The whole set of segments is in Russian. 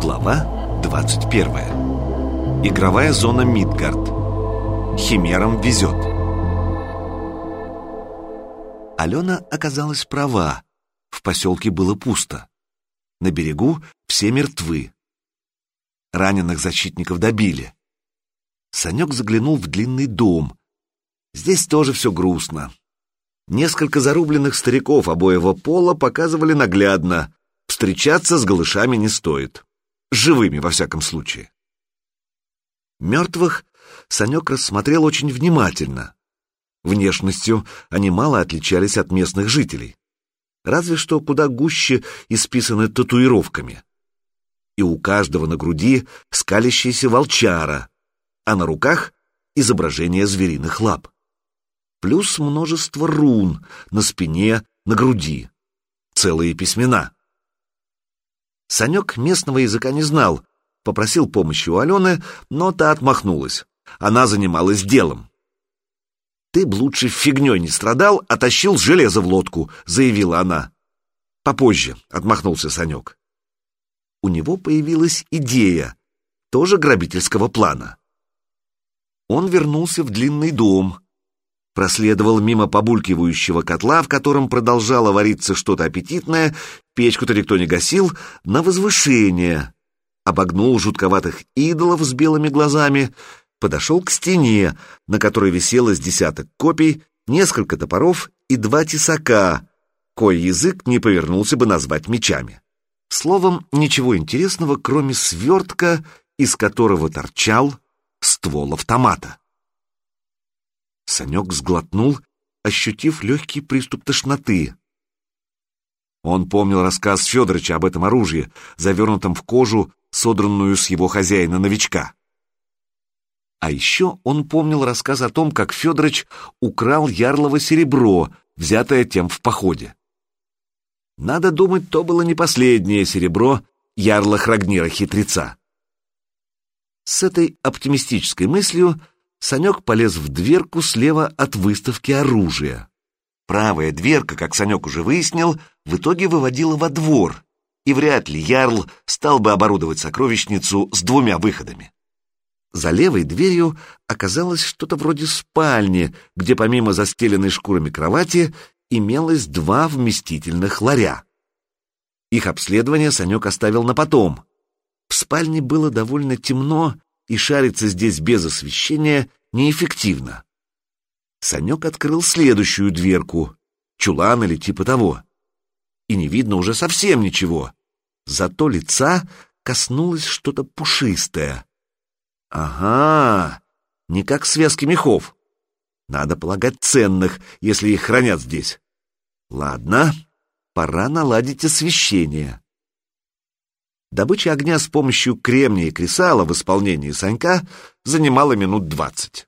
Глава 21 Игровая зона Мидгард Химерам везет Алена оказалась права. В поселке было пусто. На берегу все мертвы. Раненых защитников добили. Санек заглянул в длинный дом. Здесь тоже все грустно. Несколько зарубленных стариков обоего пола показывали наглядно. Встречаться с голышами не стоит. Живыми, во всяком случае. Мертвых Санек рассмотрел очень внимательно. Внешностью они мало отличались от местных жителей. Разве что куда гуще исписаны татуировками. И у каждого на груди скалящийся волчара, а на руках изображение звериных лап плюс множество рун на спине, на груди, целые письмена. Санек местного языка не знал, попросил помощи у Алены, но та отмахнулась. Она занималась делом. «Ты б лучше фигней не страдал, а тащил железо в лодку», — заявила она. «Попозже», — отмахнулся Санек. У него появилась идея, тоже грабительского плана. Он вернулся в длинный дом, проследовал мимо побулькивающего котла, в котором продолжало вариться что-то аппетитное, печку-то никто не гасил, на возвышение. Обогнул жутковатых идолов с белыми глазами, подошел к стене, на которой висело с десяток копий, несколько топоров и два тесака, кой язык не повернулся бы назвать мечами. Словом, ничего интересного, кроме свертка, из которого торчал ствол автомата. Санек сглотнул, ощутив легкий приступ тошноты. Он помнил рассказ Федоровича об этом оружии, завернутом в кожу, содранную с его хозяина-новичка. А еще он помнил рассказ о том, как Федорович украл ярлово серебро, взятое тем в походе. Надо думать, то было не последнее серебро ярла Храгнира-хитреца. С этой оптимистической мыслью Санек полез в дверку слева от выставки оружия. Правая дверка, как Санек уже выяснил, в итоге выводила во двор, и вряд ли Ярл стал бы оборудовать сокровищницу с двумя выходами. За левой дверью оказалось что-то вроде спальни, где помимо застеленной шкурами кровати имелось два вместительных ларя. Их обследование Санек оставил на потом. В спальне было довольно темно, и шариться здесь без освещения неэффективно. Санек открыл следующую дверку, чулан или типа того. И не видно уже совсем ничего. Зато лица коснулось что-то пушистое. Ага, не как связки мехов. Надо полагать ценных, если их хранят здесь. Ладно, пора наладить освещение. Добыча огня с помощью кремния и кресала в исполнении Санька занимала минут двадцать.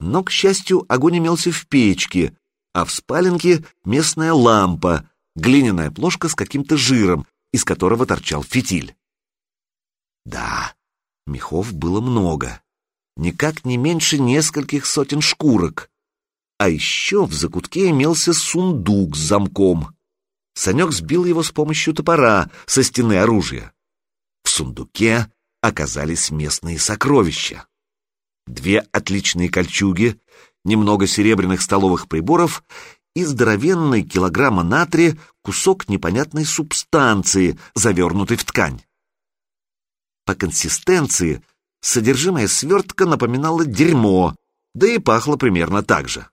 Но, к счастью, огонь имелся в печке, а в спаленке местная лампа, глиняная плошка с каким-то жиром, из которого торчал фитиль. Да, мехов было много, никак не меньше нескольких сотен шкурок. А еще в закутке имелся сундук с замком. Санек сбил его с помощью топора со стены оружия. Сундуке оказались местные сокровища. Две отличные кольчуги, немного серебряных столовых приборов и здоровенный килограмма натрия кусок непонятной субстанции, завернутый в ткань. По консистенции содержимое свертка напоминало дерьмо, да и пахло примерно так же.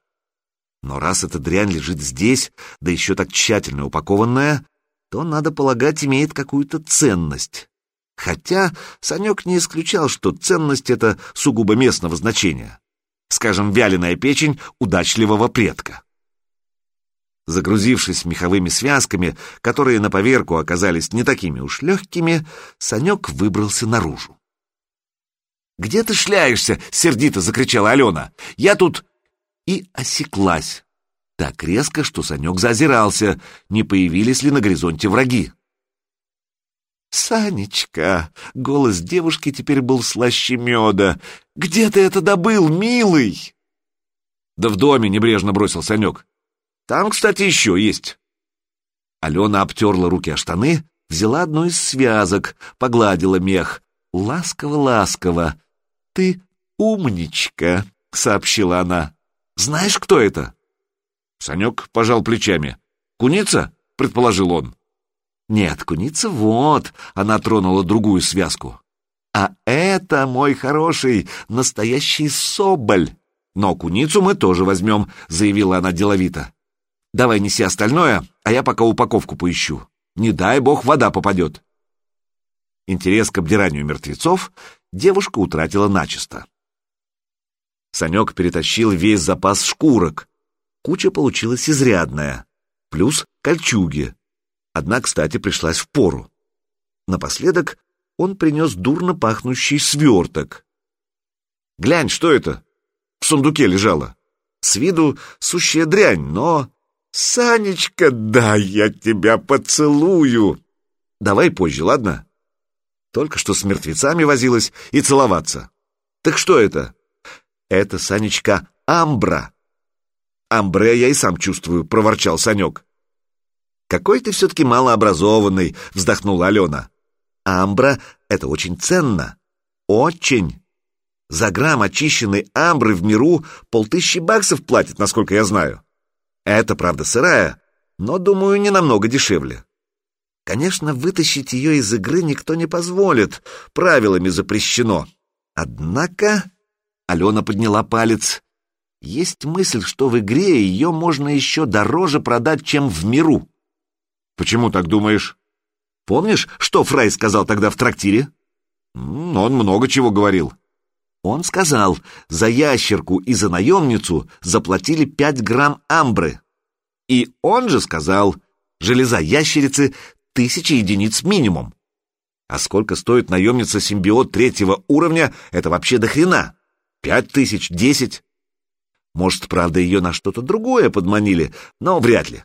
Но раз эта дрянь лежит здесь, да еще так тщательно упакованная, то, надо полагать, имеет какую-то ценность. Хотя Санек не исключал, что ценность это сугубо местного значения. Скажем, вяленая печень удачливого предка. Загрузившись меховыми связками, которые на поверку оказались не такими уж легкими, Санек выбрался наружу. «Где ты шляешься?» — сердито закричала Алена. «Я тут...» И осеклась. Так резко, что Санек зазирался, не появились ли на горизонте враги. «Санечка!» — голос девушки теперь был слаще меда. «Где ты это добыл, милый?» «Да в доме небрежно бросил Санек. Там, кстати, еще есть». Алена обтерла руки о штаны, взяла одну из связок, погладила мех. Ласково-ласково. «Ты умничка», — сообщила она. «Знаешь, кто это?» Санек пожал плечами. «Куница?» — предположил он. «Нет, куница вот», — она тронула другую связку. «А это, мой хороший, настоящий соболь. Но куницу мы тоже возьмем», — заявила она деловито. «Давай неси остальное, а я пока упаковку поищу. Не дай бог вода попадет». Интерес к обдиранию мертвецов девушка утратила начисто. Санек перетащил весь запас шкурок. Куча получилась изрядная. Плюс кольчуги. Одна, кстати, пришлась в пору. Напоследок он принес дурно пахнущий сверток. «Глянь, что это?» В сундуке лежало. С виду сущая дрянь, но... «Санечка, да я тебя поцелую!» «Давай позже, ладно?» Только что с мертвецами возилась и целоваться. «Так что это?» «Это, Санечка, амбра!» «Амбре я и сам чувствую», — проворчал Санек. «Какой ты все-таки малообразованный», — вздохнула Алена. «Амбра — это очень ценно. Очень. За грамм очищенной амбры в миру полтыщи баксов платят, насколько я знаю. Это, правда, сырая, но, думаю, не намного дешевле. Конечно, вытащить ее из игры никто не позволит, правилами запрещено. Однако... Алена подняла палец. Есть мысль, что в игре ее можно еще дороже продать, чем в миру. Почему так думаешь? Помнишь, что Фрай сказал тогда в трактире? Он много чего говорил. Он сказал, за ящерку и за наемницу заплатили пять грамм амбры. И он же сказал, железа ящерицы тысячи единиц минимум. А сколько стоит наемница-симбиот третьего уровня, это вообще до хрена. Пять тысяч, десять. Может, правда, ее на что-то другое подманили, но вряд ли.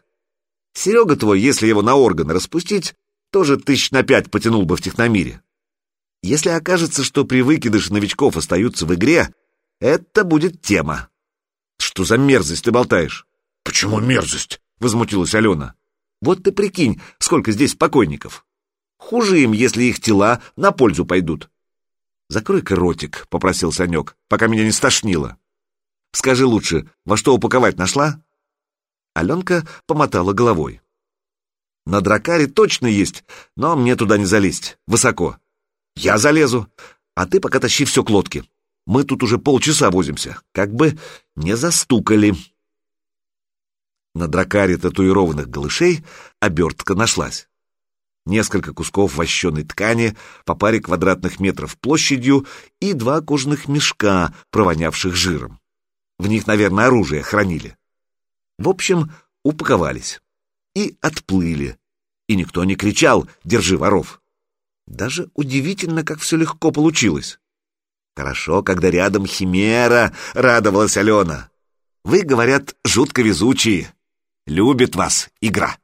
Серега твой, если его на органы распустить, тоже тысяч на пять потянул бы в техномире. Если окажется, что при выкидыше новичков остаются в игре, это будет тема. Что за мерзость ты болтаешь? Почему мерзость? Возмутилась Алена. Вот ты прикинь, сколько здесь покойников. Хуже им, если их тела на пользу пойдут. Закрой-ка ротик, попросил Санек, пока меня не стошнило. Скажи лучше, во что упаковать нашла? Аленка помотала головой. На дракаре точно есть, но мне туда не залезть, высоко. Я залезу, а ты пока тащи все к лодке. Мы тут уже полчаса возимся, как бы не застукали. На дракаре татуированных голышей обертка нашлась. Несколько кусков вощеной ткани по паре квадратных метров площадью и два кожаных мешка, провонявших жиром. В них, наверное, оружие хранили. В общем, упаковались и отплыли. И никто не кричал «Держи воров!». Даже удивительно, как все легко получилось. «Хорошо, когда рядом химера», — радовалась Алена. «Вы, говорят, жутко везучие. Любит вас игра».